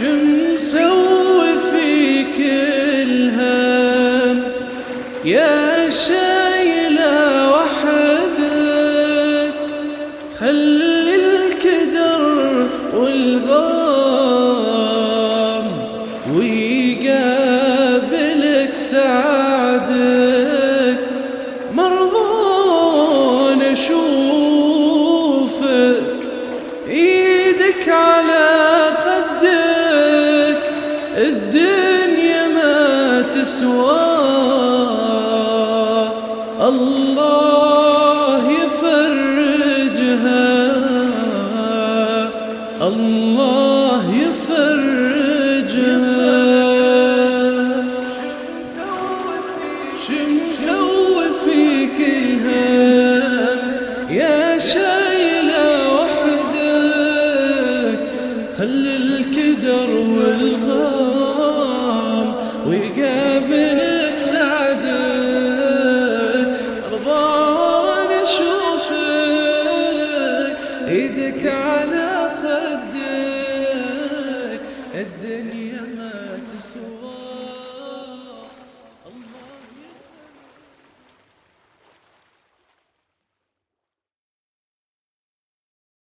مسوي فيك الهم يا شايلة وحدك خلي الكدر والغام ويقابلك سعدك. مرضون اشوفك إيدك على تسوى الله يفرجها. الله يفرجها. شمسوي فيك الهم يا شايله وحدك. خلي الكدر والغام إيدك على خدك الدنيا ما تسوى.